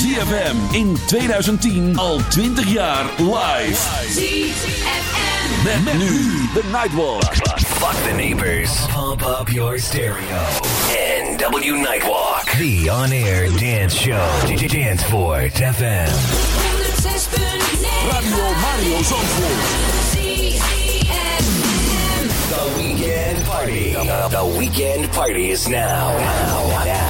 ZFM in 2010 al 20 jaar live. ZFM. Met, met nu de Nightwalk. Fuck the neighbors. Pump up your stereo. NW Nightwalk. The on-air dance show. Danceport FM. Radio Mario Zandvoort. The weekend party. The weekend party is now, now, now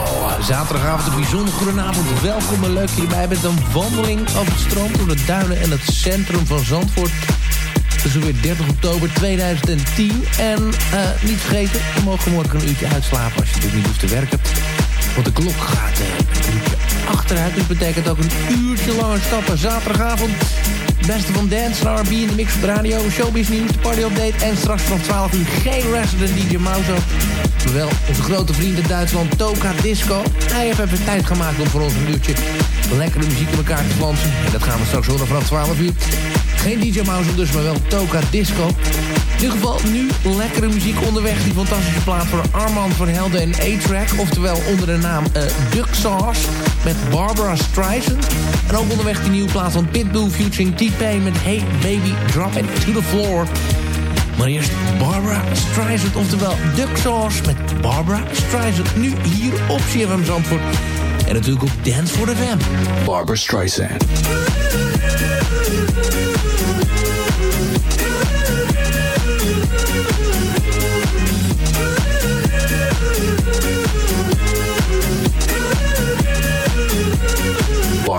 Zaterdagavond een bijzonder goede avond. Welkom en leuk dat je erbij bent. Een wandeling over het strand door de duinen en het centrum van Zandvoort. Is weer 30 oktober 2010. En uh, niet vergeten, we mogen morgen een uurtje uitslapen als je natuurlijk niet hoeft te werken. Want de klok gaat uurtje achteruit. Dus betekent ook een uurtje langer stappen. Zaterdagavond beste van dance R&B in de mix de radio. Showbiz nieuws, party update. En straks van 12 uur geen resident DJ Mauzo. Wel onze grote vriend in Duitsland, Toka Disco. Hij heeft even tijd gemaakt om voor ons een uurtje lekkere muziek in elkaar te flansen. En dat gaan we straks horen vanaf 12 uur. Geen DJ Mouse dus, maar wel Toka Disco. In ieder geval nu lekkere muziek onderweg. Die fantastische plaat voor Armand van Helden en A-Track. Oftewel onder de naam uh, Duck Sauce met Barbara Streisand. En ook onderweg die nieuwe plaat van Pitbull featuring T-Pain met Hey Baby Drop It To The Floor. Maar eerst Barbara Streisand, oftewel Duck Sauce met Barbara Streisand. Nu hier op CFM Zandvoort. En natuurlijk op Dance for the Fam. Barbara Streisand.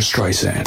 Streisand.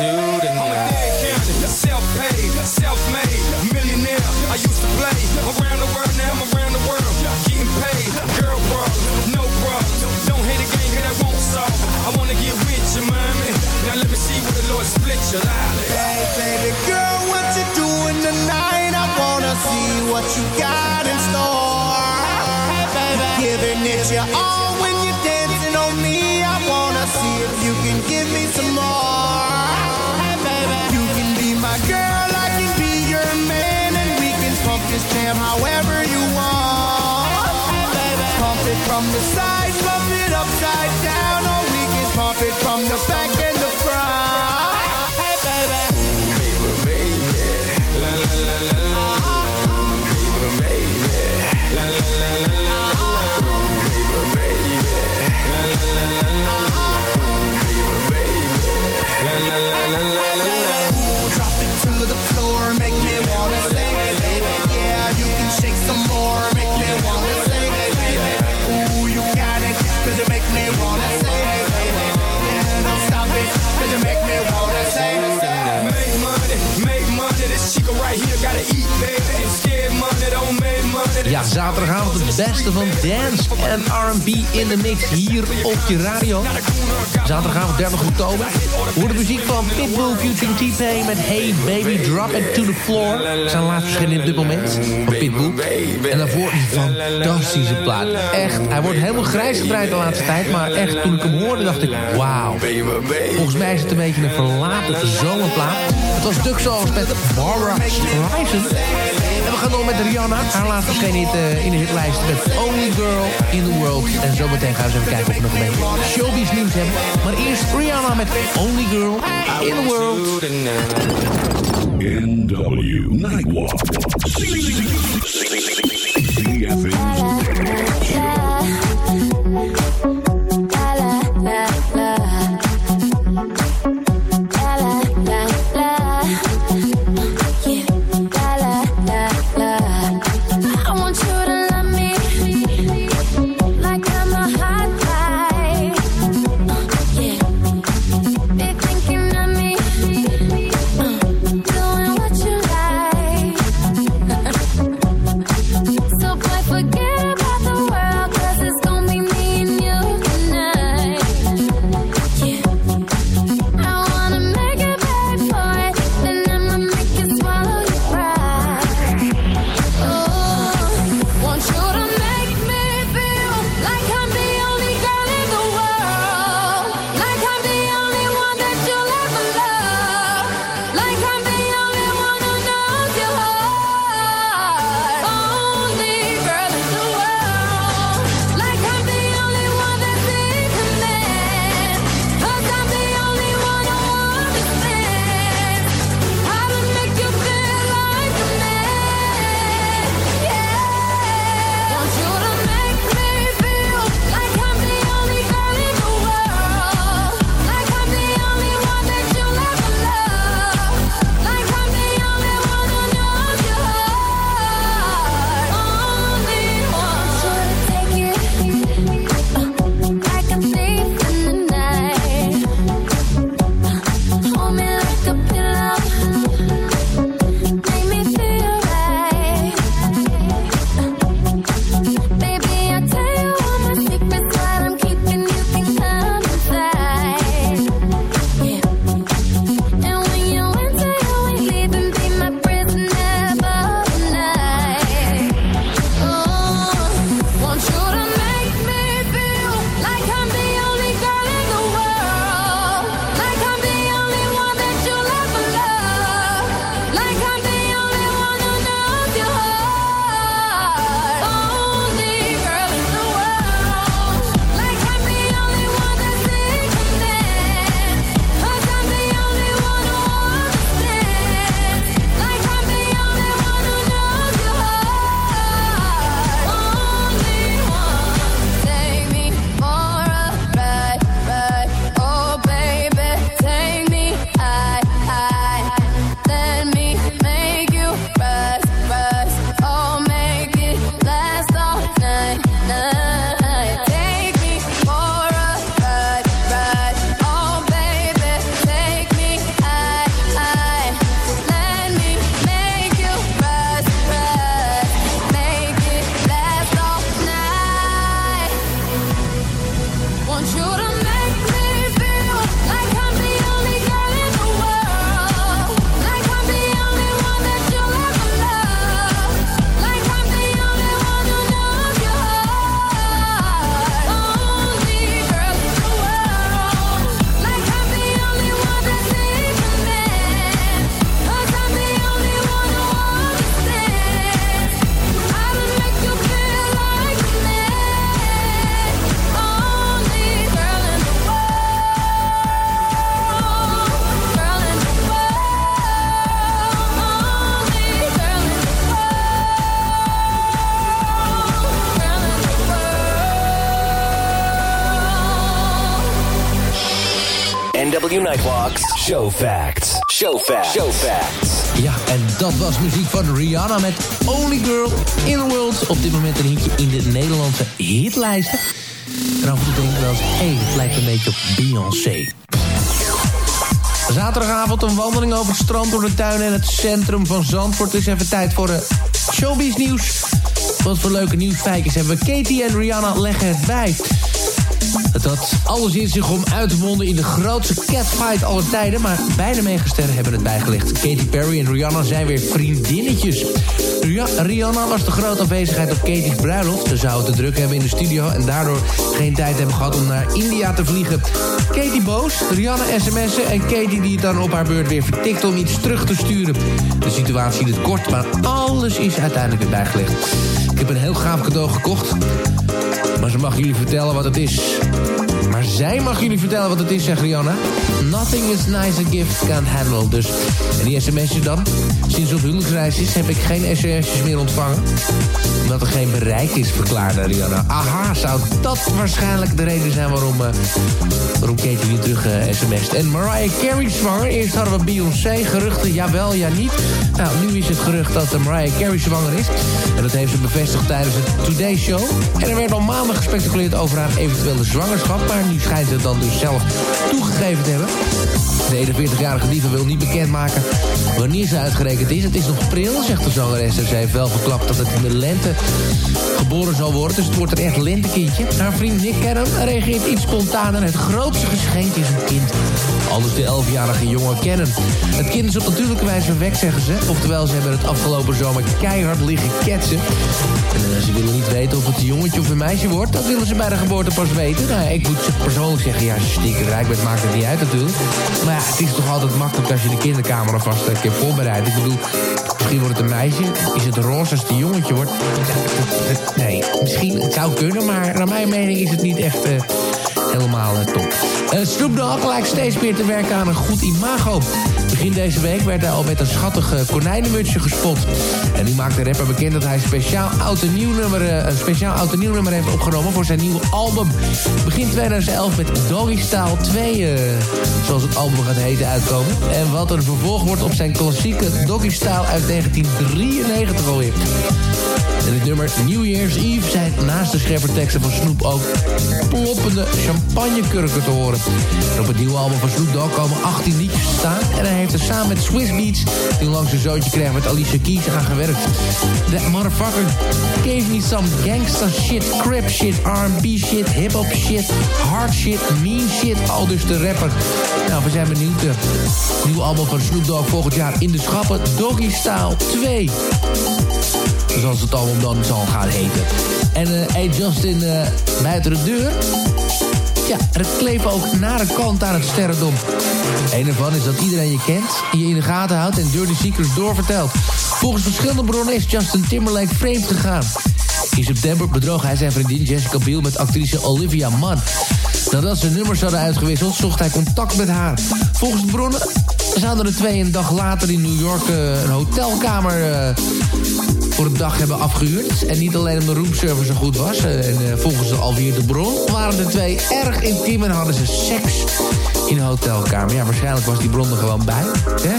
attitude and I'm a uh, dead counting, self-paid, self-made, millionaire. I used to play around the world, now I'm around the world, getting paid. Girl problems, no problems. Don't hate a game, cause I won't solve. I wanna get rich, you mind me? Now let me see where the Lord split you. life. Zaterdagavond het beste van dance en R&B in de mix hier op je radio. Zaterdagavond 30 oktober. Hoor de muziek van Pitbull featuring T-Pain met Hey Baby Drop It To The Floor. Zijn laatste verschenen op dit moment van Pitbull. En daarvoor die fantastische plaat. Echt, hij wordt helemaal grijs gedraaid de laatste tijd. Maar echt, toen ik hem hoorde dacht ik, wauw. Volgens mij is het een beetje een verlaten zomerplaat. Het was Duck Sauce met Barbara Streisand. Gaan door met Rihanna. Haar laatste verscheen hit, eh, in de hitlijst met Only Girl in the World. En zometeen gaan we eens even kijken of we nog een beetje showbiz nieuws hebben. Maar eerst Rihanna met Only Girl in the World. NW Nightwalk. Show Facts. Show Facts. Show Facts. Ja, en dat was muziek van Rihanna met Only Girl in the World. Op dit moment een hitje in de Nederlandse hitlijsten. En af en toe denk ik wel eens, het lijkt een beetje op Beyoncé. Zaterdagavond een wandeling over het strand door de tuinen en het centrum van Zandvoort. Het is even tijd voor de showbiz nieuws. Wat voor leuke nieuwsfeitjes hebben we. Katie en Rihanna leggen het bij. Had alles in zich om uit te monden in de grootste catfight aller tijden... maar beide meegesterren hebben het bijgelegd. Katy Perry en Rihanna zijn weer vriendinnetjes. Rihanna was de grote afwezigheid op Katie's bruiloft. Ze zou te druk hebben in de studio... en daardoor geen tijd hebben gehad om naar India te vliegen. Katie boos, Rihanna sms'en... en Katie die het dan op haar beurt weer vertikt om iets terug te sturen. De situatie liet kort, maar alles is uiteindelijk weer bijgelegd. Ik heb een heel gaaf cadeau gekocht... Maar ze mag jullie vertellen wat het is. Maar zij mag jullie vertellen wat het is, zegt Rihanna. Nothing is nice a gift can't handle. Dus, en die sms'jes dan? Sinds op huwelijksreis is, heb ik geen sms'jes meer ontvangen. Omdat er geen bereik is, verklaarde Rihanna. Aha, zou dat waarschijnlijk de reden zijn waarom, eh, waarom Katie niet terug eh, sms't. En Mariah Carey zwanger. Eerst hadden we Beyoncé. Geruchten, jawel, ja niet. Nou, nu is het gerucht dat eh, Mariah Carey zwanger is. En dat heeft ze bevestigd tijdens het Today Show. En er werd al maanden gespeculeerd over haar eventuele zwangerschap. Maar nu schijnt ze het dan dus zelf toegegeven te hebben. De 41-jarige diva wil niet bekendmaken wanneer ze uitgerekend is. Het is nog pril, zegt de zangeres. Ze heeft wel verklapt dat het in de lente geboren zal worden. Dus het wordt een echt lentekindje. Haar vriend Nick Cannon reageert iets spontaner. Het grootste geschenk is een kind. Anders de 11-jarige jongen Cannon. Het kind is op natuurlijke wijze verwekt, zeggen ze. Oftewel, ze hebben het afgelopen zomer keihard liggen ketsen. En eh, ze willen niet weten of het een jongetje of een meisje wordt. Dat willen ze bij de geboorte pas weten. Nou, ik moet persoonlijk zeggen, ja, als je stiekem rijk bent, maakt het niet uit natuurlijk. Maar ja, het is toch altijd makkelijk als je de kinderkamer alvast een keer voorbereidt. Misschien wordt het een meisje. Is het roze als het een jongetje wordt? Nee, misschien, het zou kunnen, maar naar mijn mening is het niet echt... eh, helemaal eh, top. Uh, Snoop Dogg lijkt steeds meer te werken aan een goed imago. Begin deze week werd hij al met een schattig konijnenmutsje gespot. En nu maakt de rapper bekend dat hij speciaal oud en eh, een speciaal oud en nieuw nummer heeft opgenomen voor zijn nieuwe album. Begin 2011 met Doggy Style 2, eh, zoals het album gaat heten, uitkomen. En wat een vervolg wordt op zijn klassieke Doggy Style uit 1993 alweer. En het nummer New Year's Eve zijn naast de scherpe teksten van Snoop ook ploppende champagnekurken te horen. En op het nieuwe album van Snoop Dogg komen 18 liedjes staan. En heeft er samen met Swiss Beats, die langs zijn zoontje kreeg met Alicia Keys, aan gewerkt. That motherfucker gave me some gangsta shit, crip shit, R&B shit, hip-hop shit, hard shit, mean shit. Al dus de rapper. Nou, we zijn benieuwd. Het nieuwe album van Snoop Dogg volgend jaar in de schappen. Doggy Style 2 zoals het album dan zal gaan heten. En eh hey Justin, eh, buiten de deur... Ja, er kleven ook nare kant aan het sterrendom. Een ervan is dat iedereen je kent, je in de gaten houdt... en Dirty Secrets doorvertelt. Volgens verschillende bronnen is Justin Timberlake vreemd gegaan. In september bedroog hij zijn vriendin Jessica Biel met actrice Olivia Munn. Nadat ze nummers hadden uitgewisseld, zocht hij contact met haar. Volgens de bronnen zouden de twee een dag later in New York eh, een hotelkamer... eh, voor een dag hebben afgehuurd. En niet alleen omdat de roomservice zo goed was. eh, En eh, volgens de alweer de bron waren de twee erg intiem en hadden ze seks in een hotelkamer. Ja, waarschijnlijk was die bron er gewoon bij. Hè?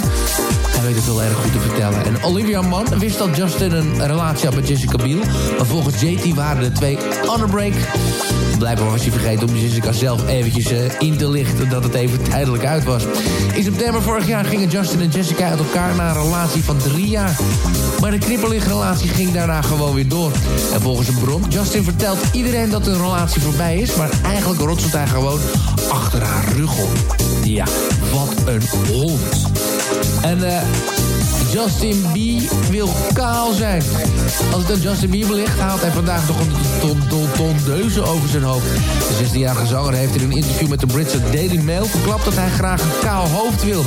Hij weet het wel erg goed te vertellen. En Olivia Mann wist dat Justin een relatie had met Jessica Biel. Maar volgens JT waren de twee on a break. Blijkbaar was hij vergeten om Jessica zelf eventjes eh, in te lichten dat het even tijdelijk uit was. In september vorig jaar gingen Justin en Jessica uit elkaar na een relatie van drie jaar. Maar de knipperligrelatie ging daarna gewoon weer door. En volgens een bron, Justin vertelt iedereen dat hun relatie voorbij is... maar eigenlijk rotselt hij gewoon achter haar rug op. Ja, wat een hond. En eh... Justin B. wil kaal zijn. Als het aan Justin Bieber ligt, haalt hij vandaag nog een ton, ton, ton deuzen over zijn hoofd. De 16-jarige zanger heeft in een interview met de Britse Daily Mail verklapt dat hij graag een kaal hoofd wil.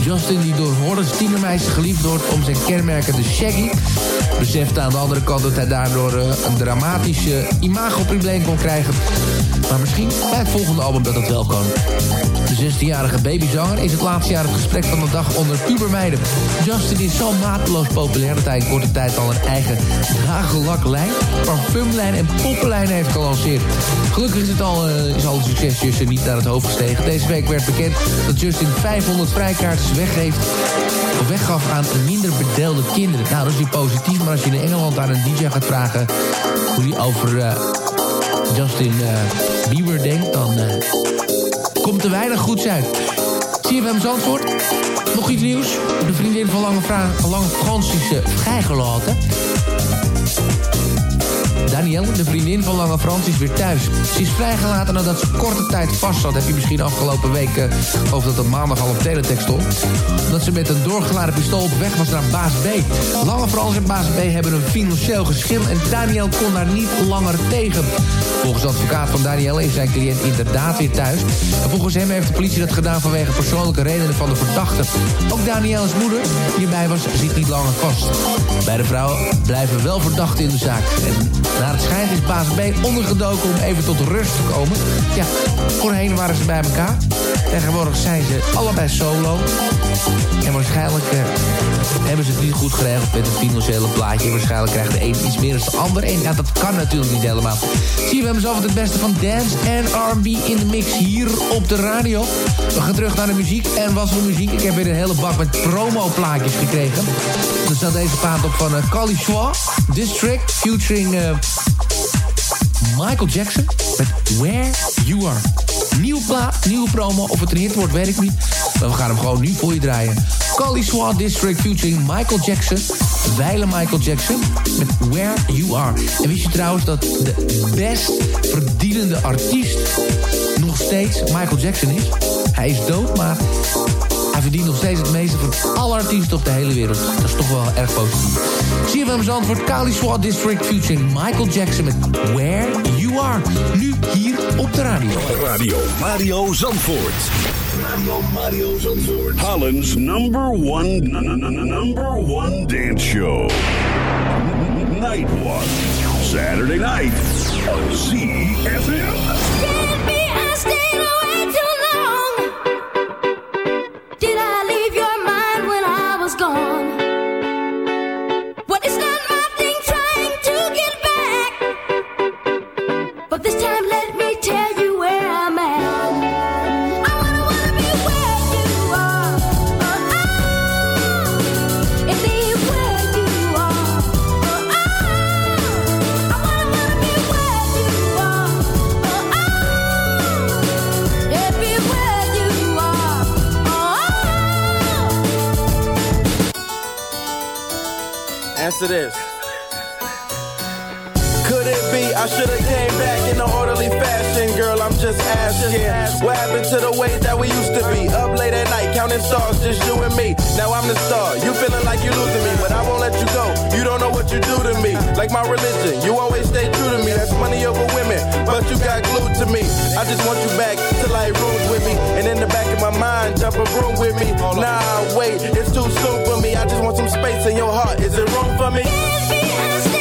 Justin, die door hordes tienermeisjes geliefd wordt om zijn kenmerkende shaggy, beseft aan de andere kant dat hij daardoor eh, een dramatisch uh, imagoprobleem kon krijgen. Maar misschien bij het volgende album dat het wel kan. De 16-jarige babyzanger is het laatste jaar het gesprek van de dag onder pubermeiden. Justin is zo mateloos populair dat hij in korte tijd al een eigen nagellaklijn, parfumlijn en poppenlijn heeft gelanceerd. Gelukkig is, het al, uh, is al succes Justin niet naar het hoofd gestegen. Deze week werd bekend dat Justin 500 vrijkaartjes weggeeft weggaf aan minder bedeelde kinderen. Nou, dat is niet positief, maar als je in Engeland aan een DJ gaat vragen hoe die over uh, Justin uh, Bieber denkt, dan uh, komt er weinig goeds uit. CFM Zandvoort, nog iets nieuws. De vriendin van Lange, Fra Lange Frans is vrijgelaten. Danielle, de vriendin van Lange Frans, is weer thuis. Ze is vrijgelaten nadat ze korte tijd vast zat. Heb je misschien afgelopen week, uh, of dat op maandag al op teletext stond. Omdat ze met een doorgeladen pistool op weg was naar Baas B. Lange Frans en Baas B hebben een financieel geschil en Daniel kon daar niet langer tegen. Volgens de advocaat van Danielle is zijn cliënt inderdaad weer thuis. En volgens hem heeft de politie dat gedaan vanwege persoonlijke redenen van de verdachte. Ook Danielle's moeder, die erbij was, zit niet langer vast. Bij de vrouw blijven wel verdachten in de zaak. En het schijnt is baas B ondergedoken om even tot rust te komen. Ja, voorheen waren ze bij elkaar. Tegenwoordig zijn ze allebei solo. En waarschijnlijk uh, hebben ze het niet goed geregeld met het financiële plaatje. Waarschijnlijk krijgt de een iets meer dan de ander. En ja, dat kan natuurlijk niet helemaal. Zie je, we hebben zelf het beste van dance en R&B in de mix hier op de radio. We gaan terug naar de muziek. En wat voor muziek? Ik heb weer een hele bak met promo-plaatjes gekregen. Er staat deze paard op van uh, Cali District, featuring... Uh, Michael Jackson met Where You Are. Nieuw plaat, nieuwe promo. Of het een hit wordt, weet ik niet. Maar we gaan hem gewoon nu voor je draaien. Cali Swat District featuring Michael Jackson. Wijle Michael Jackson met Where You Are. En wist je trouwens dat de best verdienende artiest nog steeds Michael Jackson is? Hij is dood, maar hij verdient nog steeds het meeste van alle artiesten op de hele wereld. Dat is toch wel erg positief. CFM Zandvoort, Kali Swat District featuring Michael Jackson met Where You Are. Nu hier op de radio. Radio Mario Zandvoort. Radio Mario Zandvoort. Holland's number one, number one dance show. Night One. Saturday night. ZFM. Baby, I stayed away too long. Could it be I should have came back in an orderly fashion, girl? I'm just asking. What happened to the way that we used to be? Up late at night, counting stars, just you and me. Now I'm the star. You feeling like you're losing me, but I won't let you go. You don't know what you do to me. Like my religion, you always stay true to me. That's money over women, but you got glued to me. I just want you back to like rooms with me, and in the back of my mind, jump a room with me. Nah, wait, it's too soon. I just want some space in your heart. Is it wrong for me?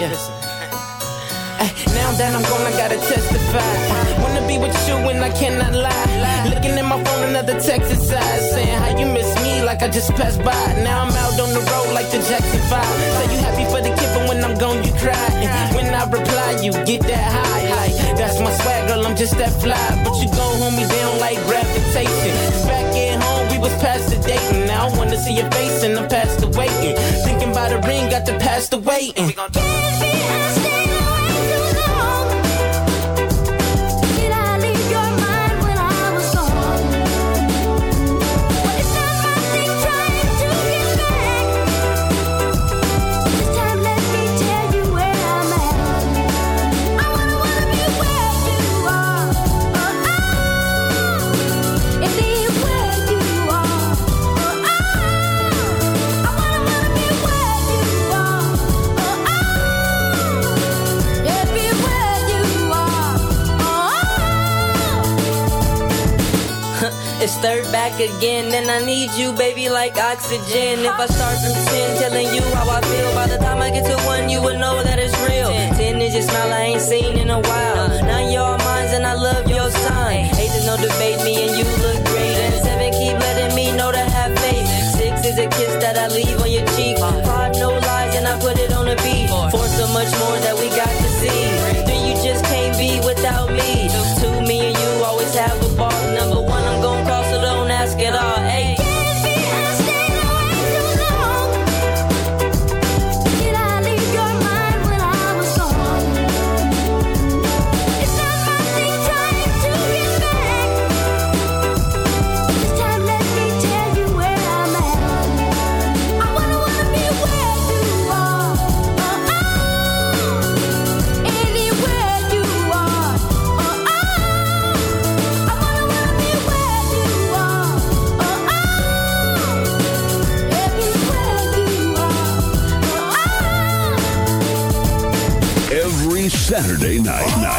Ay, Now that I'm gone, I gotta testify. Wanna be with you and I cannot lie. Looking at my phone, another text inside saying how you miss me like I just passed by. Now I'm out on the road like the Jackson 5. Say you happy for the kid, but when I'm gone, you cry. When I reply, you get that high. Like, that's my swag, girl, I'm just that fly. But you gon' hold me down like gravitation. Back at home, we was the dating. Now I wanna see your face and I'm past the waiting. Thinking about a ring, got the past the waiting. Did I It's third back again, and I need you, baby, like oxygen. If I start from 10, telling you how I feel, by the time I get to one, you will know that it's real. 10 is your smile I ain't seen in a while. Nine, you're all mine, and I love your sign. Eight is no debate, me and you look great. And seven, keep letting me know to have faith. Six is a kiss that I leave on your cheek. Five, no lies, and I put it on the beat. Four, so much more that we got Saturday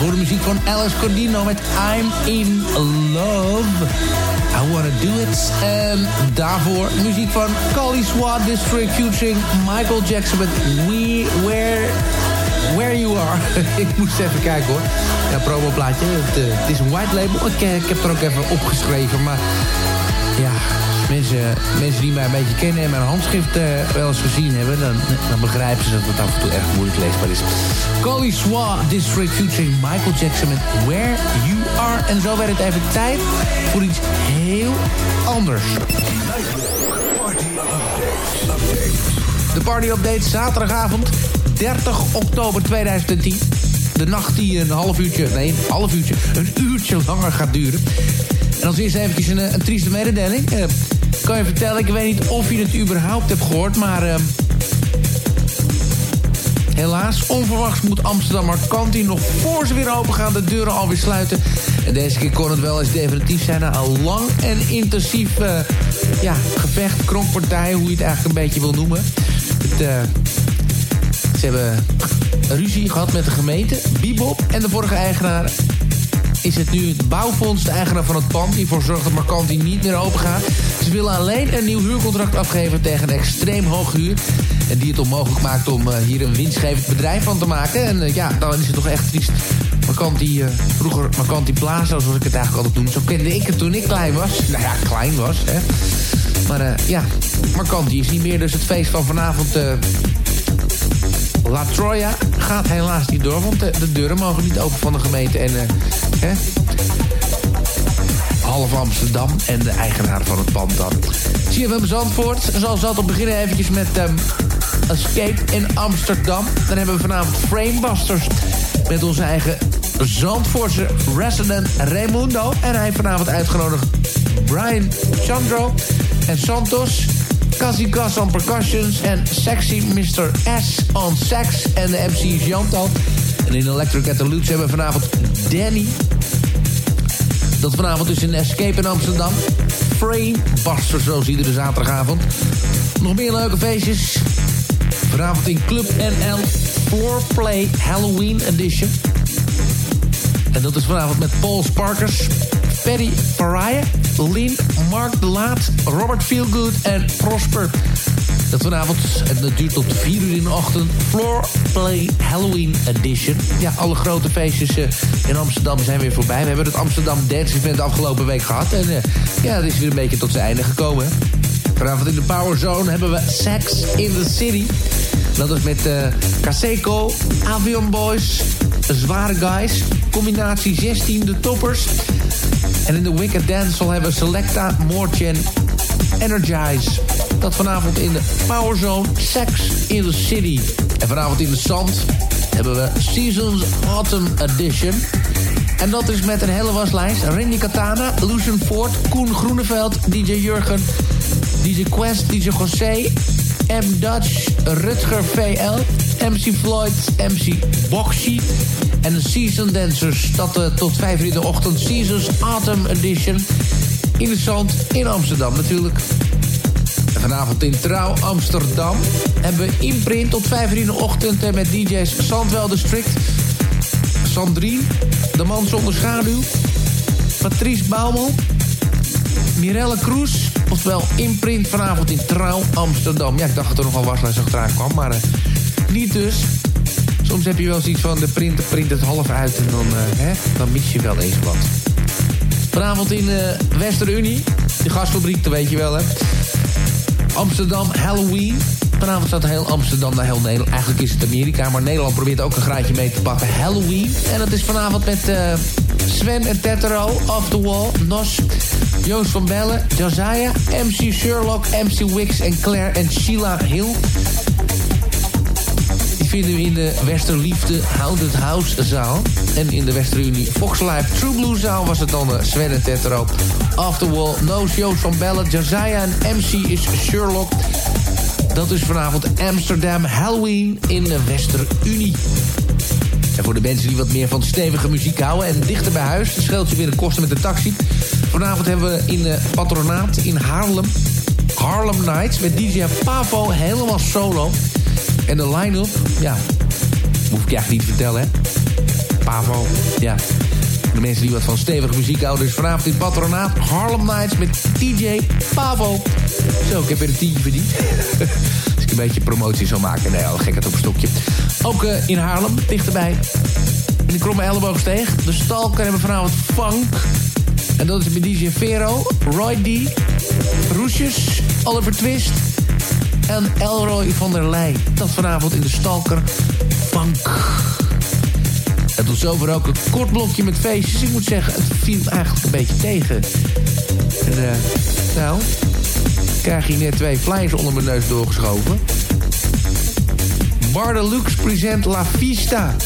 Voor de muziek van Alice Cordino met I'm in Love. I Wanna Do It. En daarvoor muziek van Cali Swat District featuring Michael Jackson met We Where... Where You Are. ik moest even kijken hoor. Ja, promoplaatje. Het, uh, het is een white label. Ik, ik heb er ook even opgeschreven. Maar ja, mensen, mensen die mij een beetje kennen en mijn handschrift uh, wel eens gezien hebben... Dan, dan begrijpen ze dat het af en toe erg moeilijk leesbaar is. Collie Swa District featuring Michael Jackson met Where You Are. En zo werd het even tijd voor iets heel anders. De party update zaterdagavond 30 oktober 2010. De nacht die een half uurtje, nee, een half uurtje, een uurtje langer gaat duren. En als eerst eventjes een, een trieste mededeling. Uh, kan je vertellen, ik weet niet of je het überhaupt hebt gehoord, maar... Uh, helaas, onverwachts moet Amsterdam Marcanti nog voor ze weer open gaan de deuren alweer sluiten. En deze keer kon het wel eens definitief zijn na een lang en intensief uh, ja, gevecht, kronkpartij, hoe je het eigenlijk een beetje wil noemen. Het, uh, ze hebben ruzie gehad met de gemeente, Bibop en de vorige eigenaar is het nu het bouwfonds, de eigenaar van het pand... die ervoor zorgt dat Marcanti niet meer open gaat. Ze willen alleen een nieuw huurcontract afgeven tegen een extreem hoge huur... en die het onmogelijk maakt om uh, hier een winstgevend bedrijf van te maken. En uh, ja, dan is het toch echt triest. Marcanti, uh, vroeger Marcanti Plaza, zoals ik het eigenlijk altijd noemde. Zo kende ik het toen ik klein was. Nou ja, klein was, hè. Maar ja, Marcanti is niet meer, dus het feest van vanavond... La Troya gaat helaas niet door, want de, de, deuren mogen niet open van de gemeente. En hè, half Amsterdam en de eigenaar van het pand dan. CFM Zandvoort, zoals altijd beginnen eventjes met um, Escape in Amsterdam. Dan hebben we vanavond Framebusters met onze eigen Zandvoortse resident Raimundo. En hij heeft vanavond uitgenodigd Brian Chandro en Santos... Cassie Gas on percussions en Sexy Mr. S on sax. En de MC is Jantal. En in Electric at the hebben we vanavond Danny. Dat vanavond dus in Escape in Amsterdam. Frame Buster, zoals iedere zaterdagavond. Nog meer leuke feestjes. Vanavond in Club NL Floorplay Halloween Edition. En dat is vanavond met Paul Sparkers, Ferry Pariah, Lynn, Mark de Laat, Robert Feelgood en Prosper. Dat vanavond, en dat duurt tot 4 uur in de ochtend, Floor Play Halloween Edition. Ja, alle grote feestjes uh, in Amsterdam zijn weer voorbij. We hebben het Amsterdam Dance Event afgelopen week gehad. En uh, ja, het is weer een beetje tot zijn einde gekomen. Vanavond in de Power Zone hebben we Sex in the City. Dat is met uh, Caseco, Avion Boys, Zware Guys, combinatie 16 de toppers. En in de Wicked Dance hebben we Selecta, Morchen, Energize. Dat vanavond in de Power Zone, Sex in the City. En vanavond in de Zand hebben we Seasons Autumn Edition. En dat is met een hele waslijst. Randy Katana, Lucian Ford, Koen Groeneveld, DJ Jurgen, DJ Quest, DJ José, M. Dutch, Rutger VL, MC Floyd, MC Boxy en Season Dancers. Dat uh, tot 5 uur in de ochtend. Seasons Autumn Edition. In de zand in Amsterdam natuurlijk. En vanavond in Trouw Amsterdam hebben we imprint tot 5 uur in de ochtend... en met DJ's Sandwell District, Sandrine, De Man Zonder Schaduw... Patrice Baumel, Mirelle Kroes... oftewel imprint vanavond in Trouw Amsterdam. Ja, ik dacht dat er nogal waslijst achteraan kwam, maar uh, niet dus. Soms heb je wel zoiets van de printer print het half uit... en dan, uh, hè, dan mis je wel eens wat. Vanavond in uh, Westerunie, de gasfabriek, dat weet je wel, hè. Amsterdam Halloween. Vanavond staat heel Amsterdam naar heel Nederland. Eigenlijk is het Amerika, maar Nederland probeert ook een graadje mee te pakken. Halloween. En dat is vanavond met Sven en Tetero, Off the Wall, Nos, Joost van Bellen, Josiah, MC Sherlock, MC Wix en Claire en Sheila Hill. Die vinden we in de Westerliefde Hounded House zaal. En in de Westerunie Fox Live True Blue zaal was het dan uh, Sven en Tetero. Off the Wall, Noos, Joost van Bellen, Josiah en MC is Sherlock. Dat is vanavond Amsterdam Halloween in de Westerunie. En voor de mensen die wat meer van stevige muziek houden... en dichter bij huis, scheelt je weer de kosten met de taxi. Vanavond hebben we in de patronaat in Haarlem... Harlem Nights met DJ Pavo helemaal solo. En de line-up, ja, Hoef ik je eigenlijk niet te vertellen, hè? Pavo, ja. De mensen die wat van stevige muziek houden. Dus vanavond in Patronaat Harlem Nights met DJ Pavo. Zo, ik heb weer een tientje verdiend. Als ik een beetje promotie zou maken. Nee, al gekheid op een stokje. Ook uh, in Haarlem, dichterbij. In de Kromme Elleboogsteeg. De Stalker hebben vanavond funk. En dat is met DJ Roy D, Roesjes, Oliver Twist en Elroy van der Leij. Dat vanavond in de Stalker Funk. En tot zover ook een kort blokje met feestjes. Ik moet zeggen, het viel eigenlijk een beetje tegen. En uh, nou, krijg je net twee flyers onder mijn neus doorgeschoven. Bar Lux present La Vista.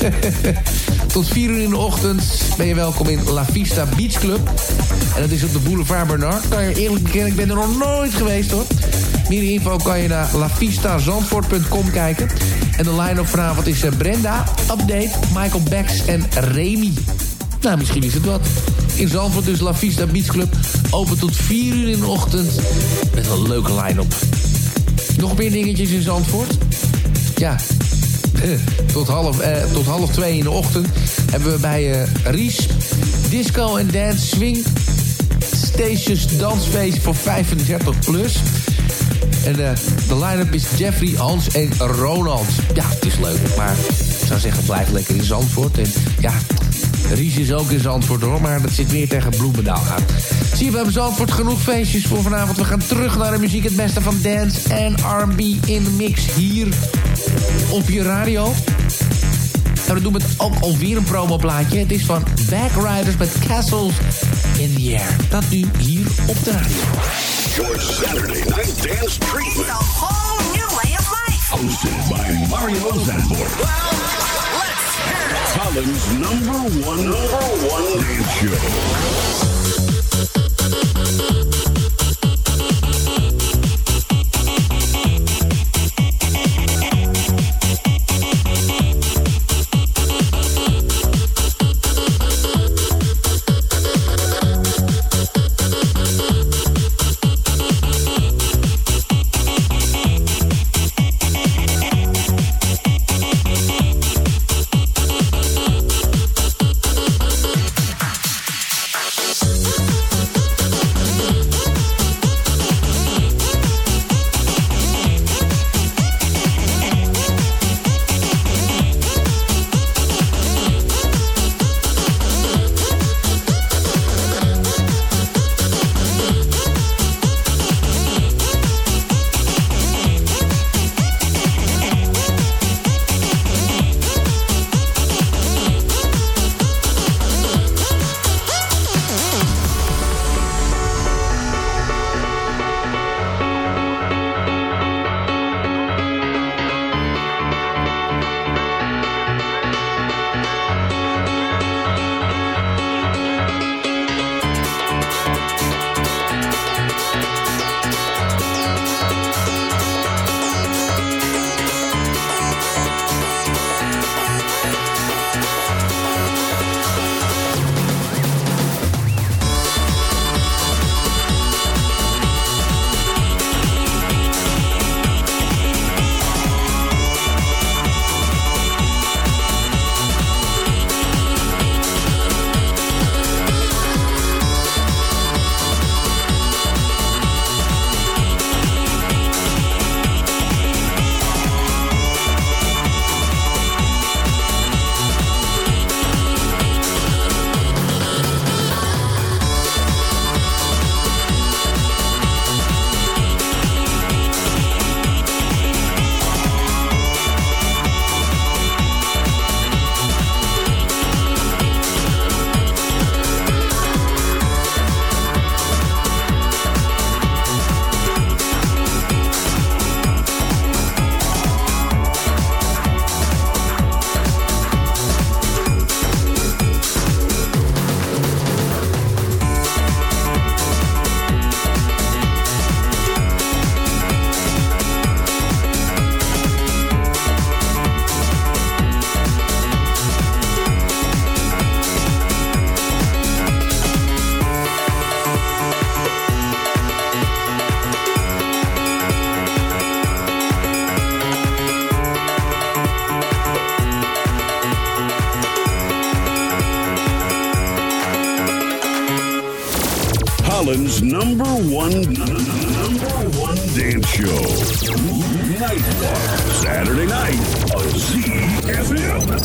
Tot 4 uur in de ochtend ben je welkom in La Vista Beach Club. En dat is op de Boulevard Bernard. Kan je eerlijk bekennen, ik ben er nog nooit geweest hoor. Meer info kan je naar lavistazandvoort.com kijken. En de line-up vanavond is eh, Brenda, Update, Michael Becks en Remy. Nou, misschien is het wat. In Zandvoort dus La Vista Beach Club. Open tot 4 uur in de ochtend. Met een leuke line-up. Nog meer dingetjes in Zandvoort? Ja, tot, half, eh, tot half twee in de ochtend hebben we bij uh, Ries Disco en Dance Swing Stations Dansfeest voor 35 plus. En uh, de line-up is Jeffrey, Hans en Ronald. Ja, het is leuk, maar ik zou zeggen, blijf lekker in Zandvoort. En ja, Ries is ook in Zandvoort hoor, maar dat zit weer tegen Bloemendaal aan. Zie je, we hebben Zandvoort genoeg feestjes voor vanavond. We gaan terug naar de muziek, het beste van dance en R&B in de mix hier op je radio. En we doen het ook alweer een promoplaatje. Het is van Backriders met Castles in the Air. Dat nu hier op de radio. Your Saturday Night Dance Treatment. It's a whole new way of life. Hosted by Mario Zandvoort. Well, let's hear it. Holland's number one, number one dance show. Holland's number one, number one dance show. Nightwalk. Saturday night on ZFM.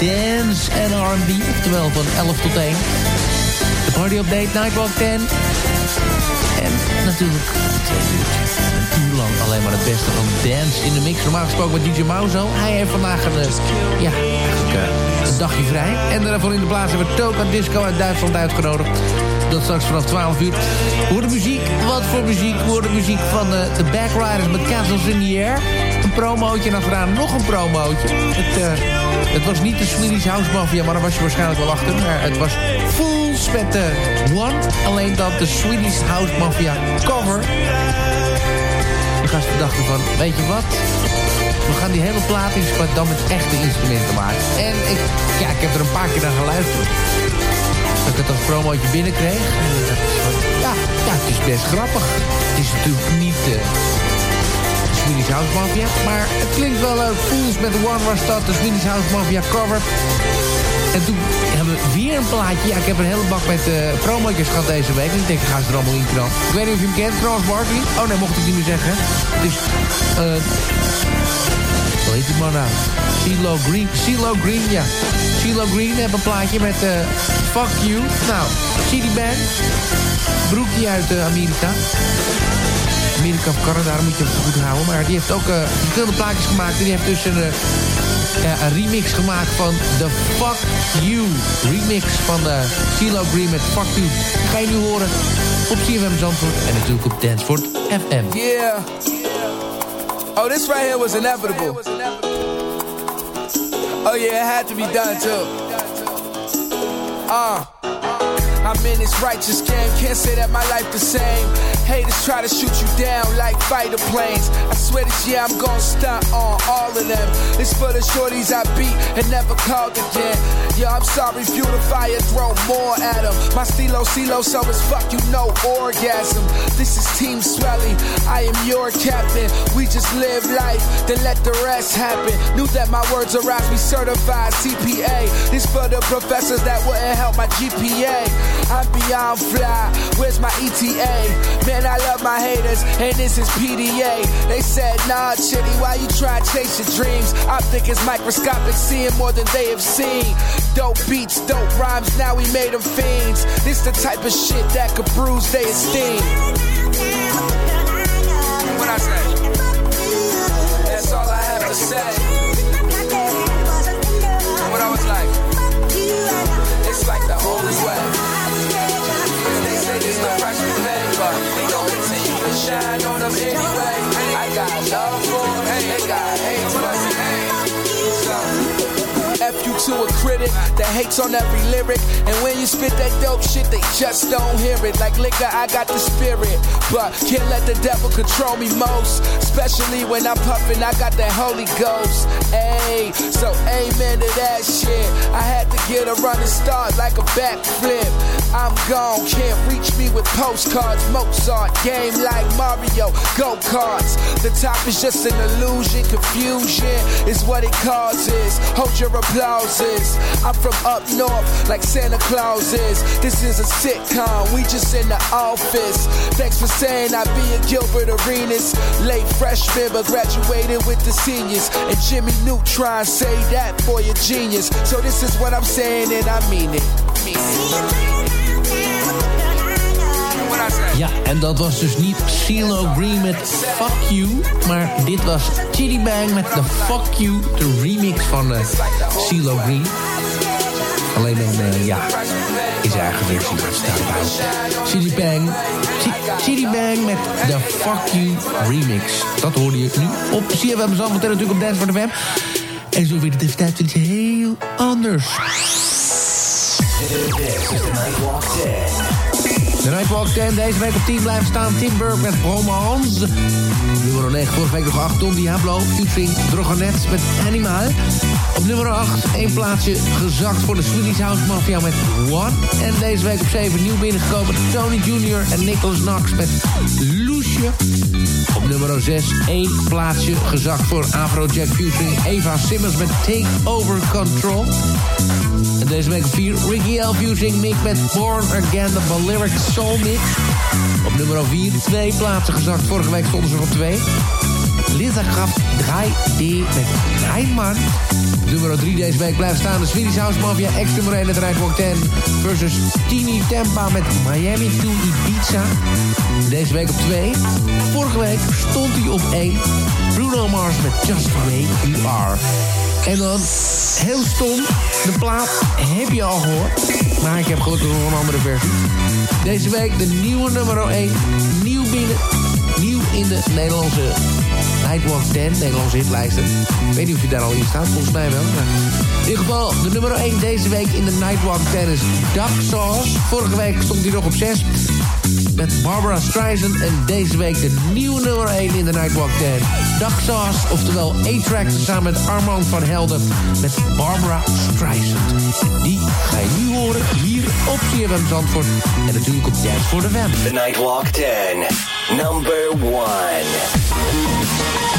Dance en R&B. Oftewel van 11 tot 1. De party update Nightwalk 10. En natuurlijk twee uurtjes. Een uur lang alleen maar het beste van dance in de mix. Normaal gesproken met DJ Mauzo. Hij heeft vandaag een, eh, ja, een dagje vrij. En daarvoor in de plaats hebben we Toka Disco uit Duitsland uitgenodigd. Dat straks vanaf 12 uur. Hoor de muziek. Wat voor muziek? Hoor de muziek van eh, de Backriders met Castles in the Air. Een promootje en achteraan nog een promootje. Het, eh, het was niet de Swedish House Mafia, maar daar was je waarschijnlijk wel achter. Maar het was Fools met de One. Alleen dat de Swedish House Mafia cover. De gasten dachten van, weet je wat? We gaan die hele plaat eens dan met echte instrumenten maken. En ik, ja, ik heb er een paar keer naar geluisterd. Dat ik het als promootje binnenkreeg. Ja, ja, het is best grappig. Het is natuurlijk niet eh, de Swedish House Mafia. Maar het klinkt wel leuk. Fools met One was dat. De Swedish House Mafia cover. En toen hebben we weer een plaatje. Ja, ik heb een hele bak met eh promotjes gehad deze week. Dus ik denk, ik ze er allemaal in knallen. Ik weet niet of je hem kent, Barkley. Oh nee, mocht ik niet meer zeggen. Is... eh hoe heet die man nou? CeeLo Green. CeeLo Green, ja. CeeLo Green heeft een plaatje met eh Fuck You. Nou, CD Band. Broekje uit eh, Amerika. Amerika of Canada, moet je goed houden. Maar die heeft ook eh, verschillende plaatjes gemaakt. En die heeft dus een, een remix gemaakt van The Fuck You. Remix van de CeeLo Green met Fuck You. Ga je nu horen op CFM Zandvoort. En natuurlijk op Danceford FM. Yeah. Oh, this right here was inevitable. Oh yeah, it had to be done too. Uh. I'm in this righteous game, can't say that my life the same. Haters try to shoot you down like fighter planes. I swear this year I'm gon' stunt on all of them. It's for the shorties I beat and never called again. Yeah, I'm sorry, fire, throw more at them. My stilo, silo, so it's fuck you, no orgasm. This is Team Swelly, I am your captain. We just live life, then let the rest happen. Knew that my words arouse me certified CPA. This for the professors that wouldn't help my GPA. I'm beyond fly, where's my ETA? Man, I love my haters, and this is PDA. They said, nah, chitty, why you try to chase your dreams? I think it's microscopic, seeing more than they have seen. Dope beats, dope rhymes, now we made them fiends. This the type of shit that could bruise their esteem. What I say? That's all I have to say. What I was like? It's like the only way. sunshine. To a critic that hates on every lyric. And when you spit that dope shit, they just don't hear it. Like liquor, I got the spirit. But can't let the devil control me most. Especially when I'm puffing, I got that Holy Ghost. Ayy, so amen to that shit. I had to get a running start like a backflip. I'm gone, can't reach me with postcards. Mozart, game like Mario, go karts. The top is just an illusion, confusion is what it causes. Hold your I'm from up north, like Santa Claus is. This is a sitcom, we just in the office. Thanks for saying I be a Gilbert Arenas. Late freshman, but graduated with the seniors. And Jimmy Neutron say that for your genius. So this is what I'm saying, and I mean it. Mean it. Ja, en dat was dus niet CeeLo Green met Fuck You, maar dit was Chitty Bang met de Fuck You, de remix van uh, CeeLo Green. Alleen een, uh, ja, is eigen versie, dat staat. Chitty Bang, Chi- Chitty Bang met de Fuck You remix. Dat hoorde je nu op CFM Zandvoort en natuurlijk op Dance for the Web. En zo weer het even tijd voor iets heel anders. This is the Nightwalk 10. De Nightwalk 10 deze week op 10 blijven staan. Tim Burke met Bromance. Nummer 9, vorige week nog 8. Don Diablo featuring Drogonet met Animal. Op nummer 8 één plaatsje gezakt voor de Swedish House Mafia met One. En deze week op 7 nieuw binnengekomen Tony Jr. en Nicholas Knox met Loesje. Op nummer 6 één plaatsje gezakt voor Afrojack featuring Eva Simmons met Take Over Control. En deze week op 4 Ricky L. Fusing Mick met Born Again, de Balearic Soul Mix. Op nummer 4 twee plaatsen gezakt. Vorige week stonden ze op 2. Lisa Graf 3D met Rijnman. Nummer 3 deze week blijft staan. De Swedish House Mafia X nummer 1 het Rijnwalk 10 versus Tini Tempa met Miami to Ibiza. Deze week op 2. Vorige week stond hij op 1. Bruno Mars met Just the Way You Are. En dan, heel stom, de plaat heb je al gehoord. Maar ik heb gelukkig nog een andere versie. Deze week de nieuwe nummer 1. Nieuw binnen, nieuw in de Nederlandse Nightwalk 10, Nederlandse hitlijsten. Ik weet niet of je daar al in staat, volgens mij wel. In ieder geval, de nummer 1 deze week in de Nightwalk 10 is Duck Sauce. Vorige week stond hij nog op 6 met Barbara Streisand. En deze week de nieuwe nummer 1 in de Nightwalk 10. Duck Sauce, oftewel A-Track samen met Armand van Helden met Barbara Streisand. Die ga je nu horen hier op CFM Zandvoort. En natuurlijk op Dance for the Web. The Nightwalk 10. Number 1.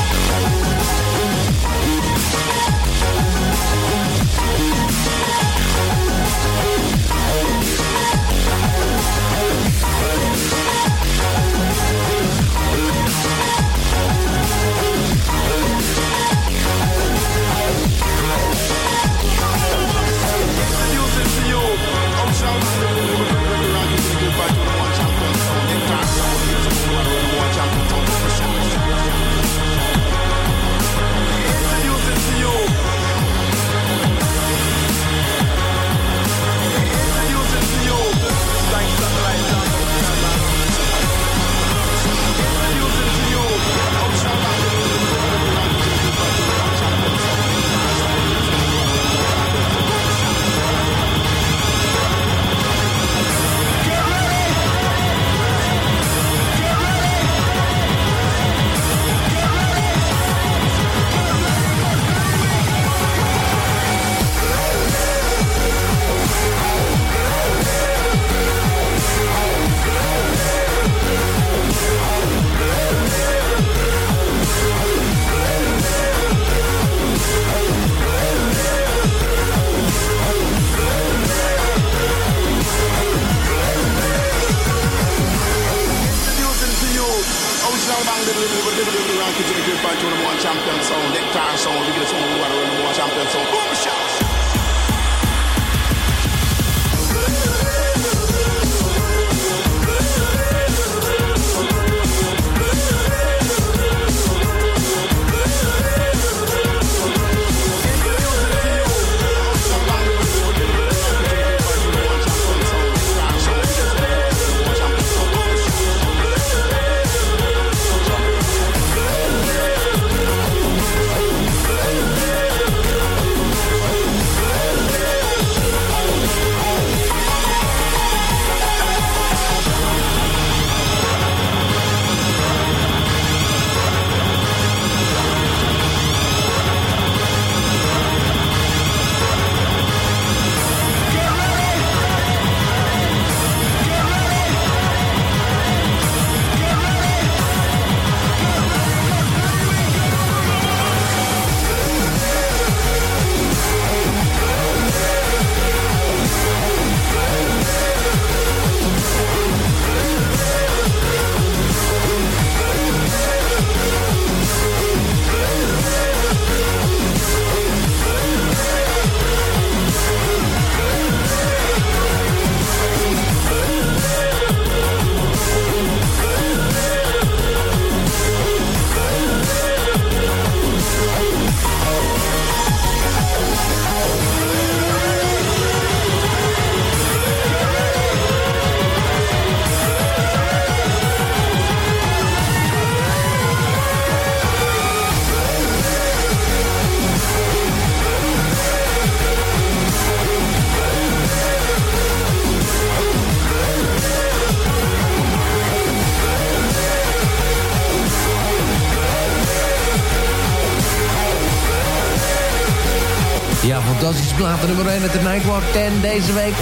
Nummer 1 uit de Nightwalk 10 deze week.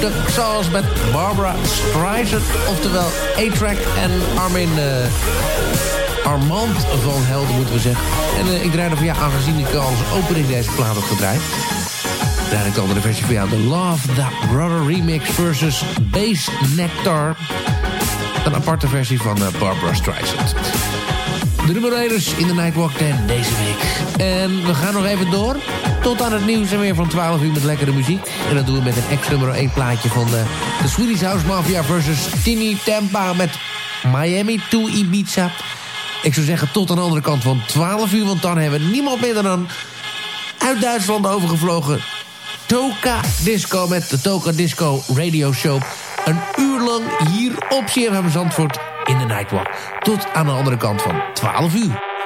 De Sauce met Barbara Streisand, oftewel A-Track en Armin... eh, Armand van Helden, moeten we zeggen. En eh, ik draaide van ja, aangezien ik al als opening deze plaat heb gedraaid... draai ik de versie van jou. De Love That Brother remix versus Bass Nectar. Een aparte versie van eh, Barbara Streisand. De nummer 1 in de Nightwalk 10 deze week. En we gaan nog even door. Tot aan het nieuws en weer van 12 uur met lekkere muziek. En dat doen we met een ex-nummer 1 plaatje van de, de Swedish House Mafia versus Tini Tempa met Miami to Ibiza. Ik zou zeggen tot aan de andere kant van 12 uur, want dan hebben we niemand meer dan uit Duitsland overgevlogen Toka Disco met de Toka Disco Radio Show. Een uur lang hier op CFM Zandvoort in de Nightwalk. Tot aan de andere kant van 12 uur.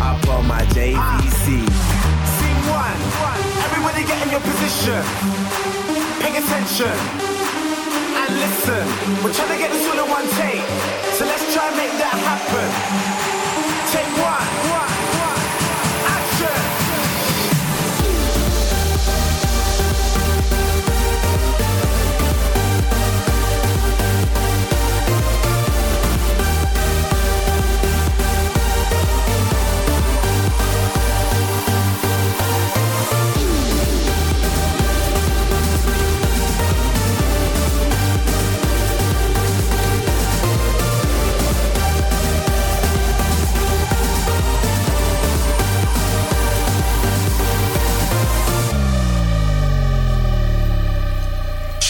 up on my JVC. Scene one, everybody get in your position. Pay attention and listen. We're trying to get this all in one take. So let's try and make that happen. Take one,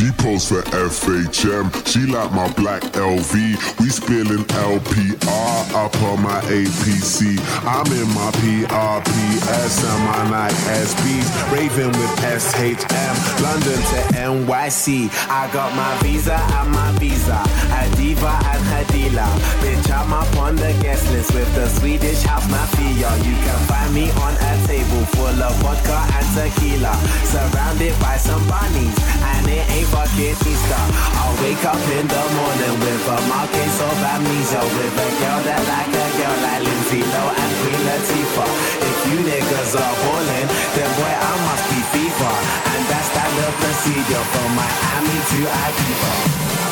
She posts for FHM. She like my black LV. We spilling LPR up on my APC. I'm in my PRPS and my Nike SBs. Raving with SHM. London to NYC. I got my visa and my visa. A diva and dealer. Bitch, I'm up on the guest list with the Swedish house mafia. You can find me on a table full of vodka and tequila. Surrounded by some bunnies. And it ain't fucking Easter. I'll wake up in the morning with a case of amnesia. With a girl that like a girl like Lindsay Lowe and Queen Latifah. If you niggas are ballin', then boy, I must be FIFA. And that's standard procedure from Miami to Ibiza.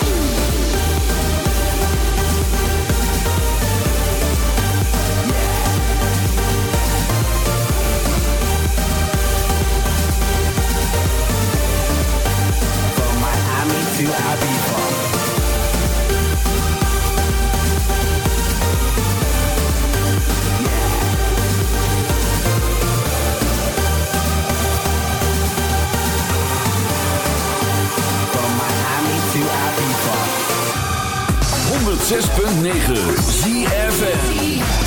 To to Ibiza. 106.9 ZFN